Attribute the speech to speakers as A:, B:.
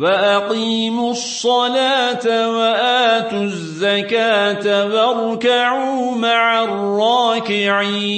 A: وأقيموا الصلاة وآتوا الزكاة واركعوا مع الراكعين